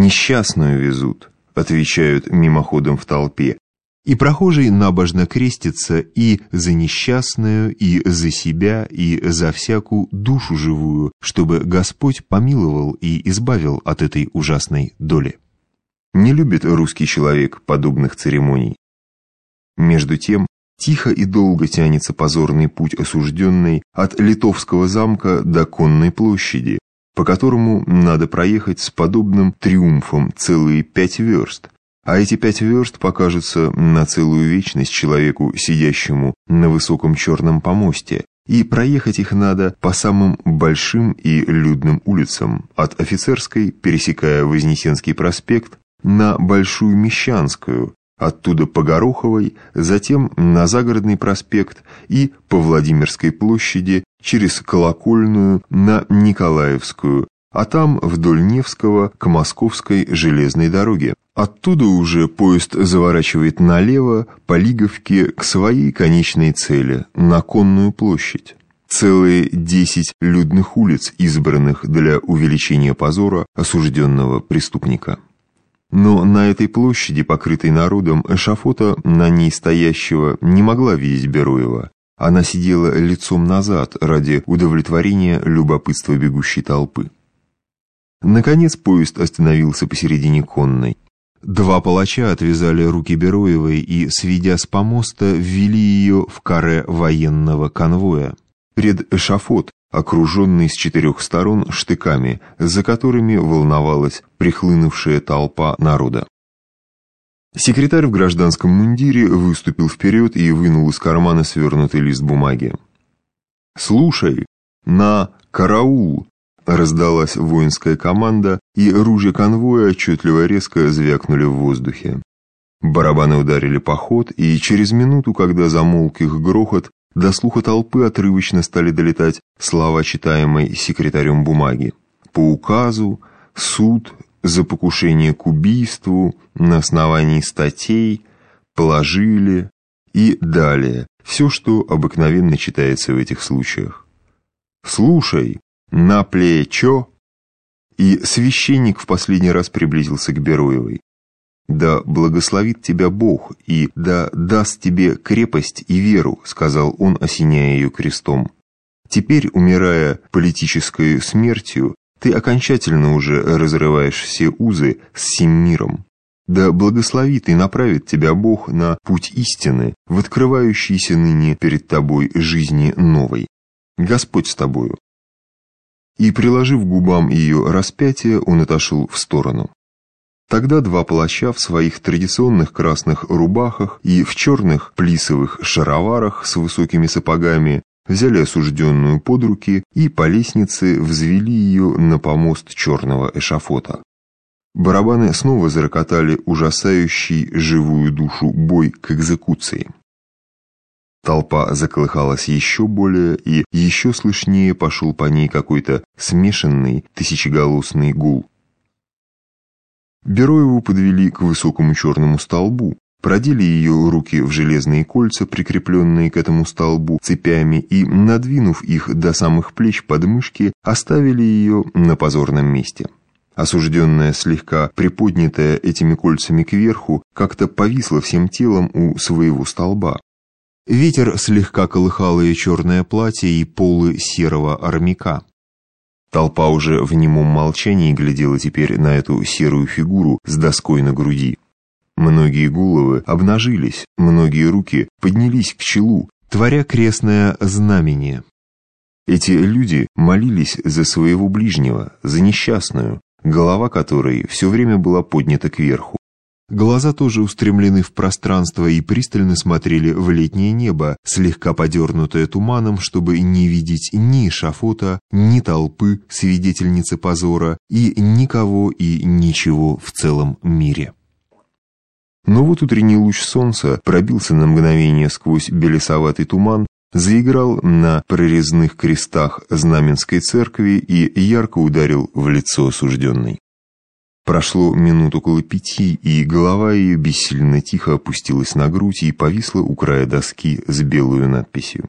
несчастную везут», отвечают мимоходом в толпе, и прохожий набожно крестится и за несчастную, и за себя, и за всякую душу живую, чтобы Господь помиловал и избавил от этой ужасной доли. Не любит русский человек подобных церемоний. Между тем, тихо и долго тянется позорный путь осужденный от Литовского замка до Конной площади, по которому надо проехать с подобным триумфом целые пять верст, а эти пять верст покажутся на целую вечность человеку, сидящему на высоком черном помосте, и проехать их надо по самым большим и людным улицам, от Офицерской, пересекая Вознесенский проспект, на Большую Мещанскую, оттуда по Гороховой, затем на Загородный проспект и по Владимирской площади через Колокольную на Николаевскую, а там вдоль Невского к Московской железной дороге. Оттуда уже поезд заворачивает налево по Лиговке к своей конечной цели, на Конную площадь. Целые десять людных улиц, избранных для увеличения позора осужденного преступника. Но на этой площади, покрытой народом, эшафота на ней стоящего не могла видеть Бероева. Она сидела лицом назад ради удовлетворения любопытства бегущей толпы. Наконец поезд остановился посередине конной. Два палача отвязали руки Бероевой и, сведя с помоста, ввели ее в каре военного конвоя. Пред эшафот, окруженный с четырех сторон штыками, за которыми волновалась прихлынувшая толпа народа. Секретарь в гражданском мундире выступил вперед и вынул из кармана свернутый лист бумаги. «Слушай, на караул!» Раздалась воинская команда, и ружья конвоя отчетливо резко звякнули в воздухе. Барабаны ударили по ход, и через минуту, когда замолк их грохот, до слуха толпы отрывочно стали долетать слова, читаемой секретарем бумаги. По указу, суд за покушение к убийству на основании статей, положили и далее. Все, что обыкновенно читается в этих случаях. «Слушай», на плечо, и священник в последний раз приблизился к Бероевой. «Да благословит тебя Бог, и да даст тебе крепость и веру», сказал он, осеняя ее крестом. «Теперь, умирая политической смертью, ты окончательно уже разрываешь все узы с всем миром. Да благословит и направит тебя Бог на путь истины, в открывающейся ныне перед тобой жизни новой. Господь с тобою, и, приложив губам ее распятие, он отошел в сторону. Тогда два палача в своих традиционных красных рубахах и в черных плисовых шароварах с высокими сапогами взяли осужденную под руки и по лестнице взвели ее на помост черного эшафота. Барабаны снова зарокотали ужасающий живую душу бой к экзекуции. Толпа заколыхалась еще более, и еще слышнее пошел по ней какой-то смешанный тысячеголосный гул. Бероеву подвели к высокому черному столбу, продели ее руки в железные кольца, прикрепленные к этому столбу цепями, и, надвинув их до самых плеч подмышки, оставили ее на позорном месте. Осужденная, слегка приподнятая этими кольцами кверху, как-то повисла всем телом у своего столба. Ветер слегка колыхал ее черное платье и полы серого армяка. Толпа уже в немом молчании глядела теперь на эту серую фигуру с доской на груди. Многие головы обнажились, многие руки поднялись к челу, творя крестное знамение. Эти люди молились за своего ближнего, за несчастную, голова которой все время была поднята кверху. Глаза тоже устремлены в пространство и пристально смотрели в летнее небо, слегка подернутое туманом, чтобы не видеть ни шафота, ни толпы, свидетельницы позора, и никого и ничего в целом мире. Но вот утренний луч солнца пробился на мгновение сквозь белесоватый туман, заиграл на прорезных крестах Знаменской церкви и ярко ударил в лицо осужденной. Прошло минут около пяти, и голова ее бессильно тихо опустилась на грудь и повисла у края доски с белую надписью.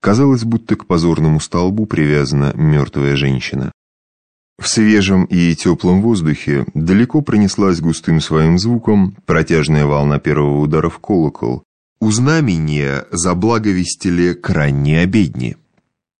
Казалось, будто к позорному столбу привязана мертвая женщина. В свежем и теплом воздухе далеко пронеслась густым своим звуком протяжная волна первого удара в колокол. У знамения заблаговестили к ранней обедне.